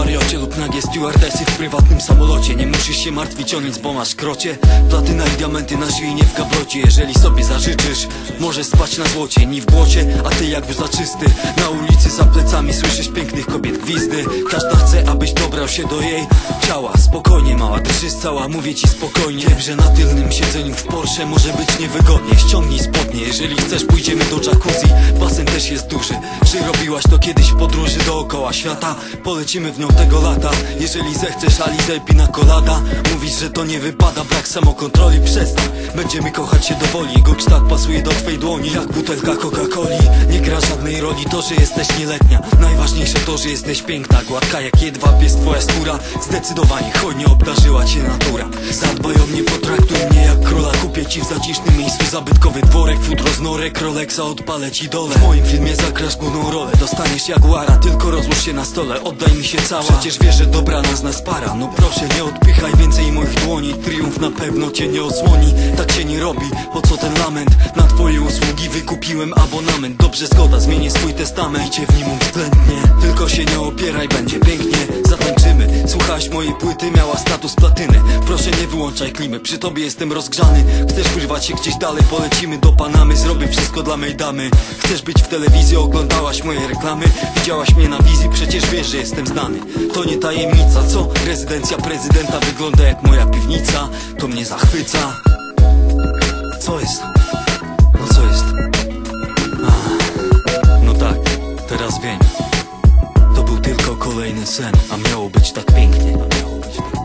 mariocie lub nagie stewardessy w prywatnym samolocie. Nie musisz się martwić o nic, bo masz krocie. Platyna i diamenty na szyi, nie w gablocie Jeżeli sobie zażyczysz, możesz spać na złocie Ni w błocie, a ty jakby zaczysty Na ulicy za plecami słyszysz pięknych kobiet gwizdy. Każda chce, abyś dobrał się do jej ciała. Spokojnie mała, drżysz cała, mówię ci spokojnie. Wiem, że na tylnym siedzeniu w Porsche może być niewygodnie. Ściągnij spodnie, jeżeli chcesz pójdziemy do jacuzzi. Basen też jest duży. Czy robiłaś to kiedyś w podróży dookoła świata? Polecimy w nią tego lata. Jeżeli zechcesz Alizę pina colada Mówisz, że to nie wypada, brak samokontroli Przestań, będziemy kochać się do woli Jego kształt pasuje do twej dłoni Jak butelka Coca-Coli. Nie gra żadnej roli to, że jesteś nieletnia. Najważniejsze to, że jesteś piękna Gładka jak jedwab jest twoja skóra. Zdecydowanie hojnie obdarzyła cię natura. Zadbaj o mnie, potraktuj mnie jak króla. Kupię ci w zacisznym miejscu zabytkowy dworek. Futro z norek, Rolexa odpalę ci dole. W moim filmie zagrasz główną rolę. Dostaniesz jaguara, tylko rozłóż się na stole. Oddaj mi się Przecież wiesz, że dobra nas para. No proszę nie odpychaj więcej moich dłoni. Triumf na pewno cię nie osłoni. Tak się nie robi, po co ten lament? Na twoje usługi wykupiłem abonament. Dobrze zgoda, zmienię swój testament. I cię w nim uwzględnię Tylko się nie opieraj, będzie pięknie Słuchałaś mojej płyty, miała status platyny Proszę nie wyłączaj klimy, przy tobie jestem rozgrzany Chcesz wyrwać się gdzieś dalej, polecimy do Panamy Zrobię wszystko dla mej damy Chcesz być w telewizji, oglądałaś moje reklamy Widziałaś mnie na wizji, przecież wiesz, że jestem znany To nie tajemnica, co? Rezydencja prezydenta wygląda jak moja piwnica To mnie zachwyca Co jest? No co jest? No tak, teraz wiem był tylko kolejny sen, a miało być tak pięknie. Tak